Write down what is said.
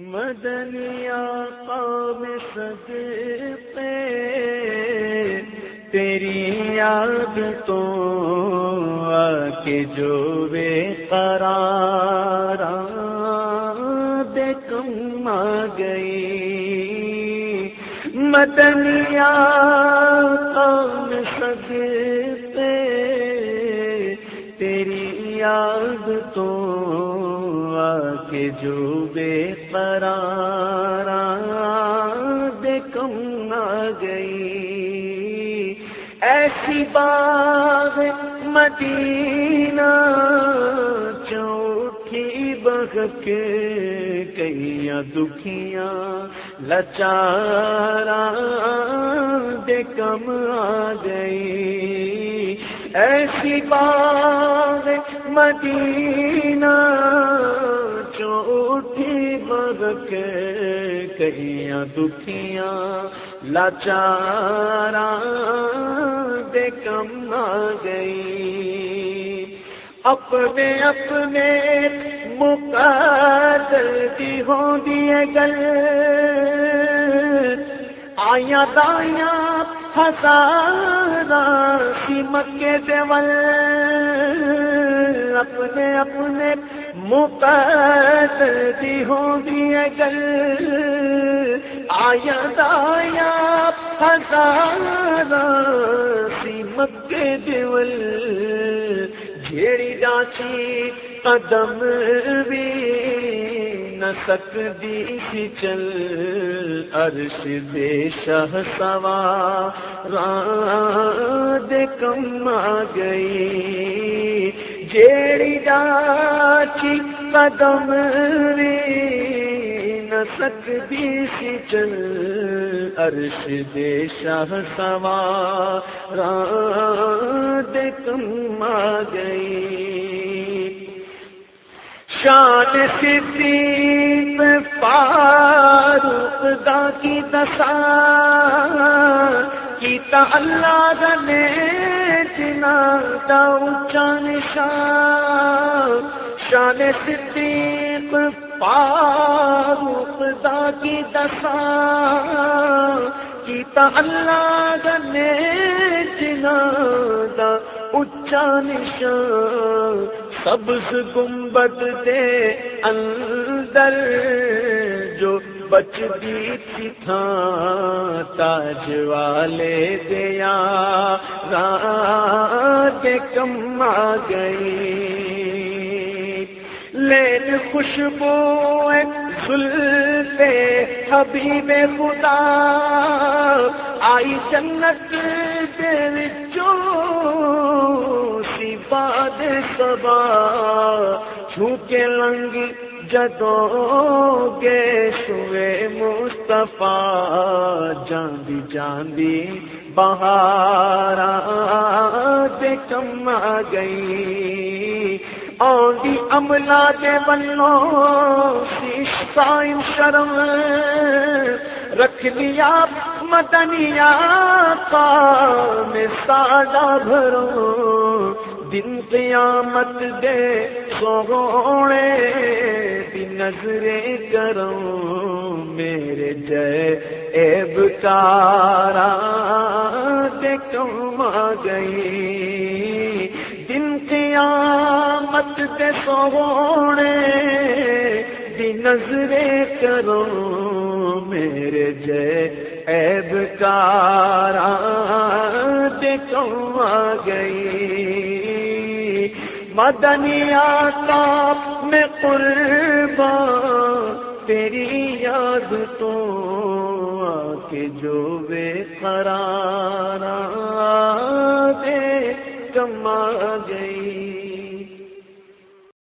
مدنیا قوم صدقے تیری یاد تو کے جو بے قرار بے کم آ گئی۔ مدنیا قوم صدقے تیری یاد تو کے جو بے قرار بے کم آ گئی۔ ایسی باغ مدینہ چوٹھی بگ کے کئی دکھیاں لچارا دے کم آ گئی۔ ایسی باغ مدینہ کے کئی دکھیاں لاچارا دے کم آ گئی۔ اپنے اپنے مقدر کی ہوں دیے گل آیا دایا ہزارا سیمت کے دیول اپنے اپنے مقدر کی ہوں دیے گل آیا دایا ہزارا سیمت کے دیول، جھیڑی ڈانچی قدم بھی نہ سکتی سی چل۔ عرش دے شہ سوا راد کم آ گئی۔ جیڑی ڈانچی قدم بھی نہ سکتی سی چل عرش دے شاہ سوا۔ راد کم آ گئی۔ شان صدیق فاروق دا کی دسا۔ کیتا اللہ نے جنا دا اونچا نشان، شان صدیق فاروق دا کی دسا کیتا اللہ نے جنا دا اونچا نشان۔ سبز گنبد دے اندر جو بچتی تھی تھا تاج والے دیا رات کم آ گئی لین خوشبو زلفے حبیب خدا، آئی جنت دے وچوں سی باد سبا چھو کے لنگ جدو گے سوے مصطفیٰ، جاندی جاندی بہارا دے کم آ گئی۔ آدھی املا دے بنو سائن شرم رکھ لیا مدنیا کا میں ساڈا بھرو دن قیامت دے سونے دی نظریں کروں۔ میرے جے ایب کارا دے کم آ گئی؟ دن قیامت دے سونے دی نظریں کروں۔ میرے جے ایب کارا دے کم آ گئی؟ مدنیا کا میں قربان، تیری یاد تو آ کے جو بے قرار دے کم گئی۔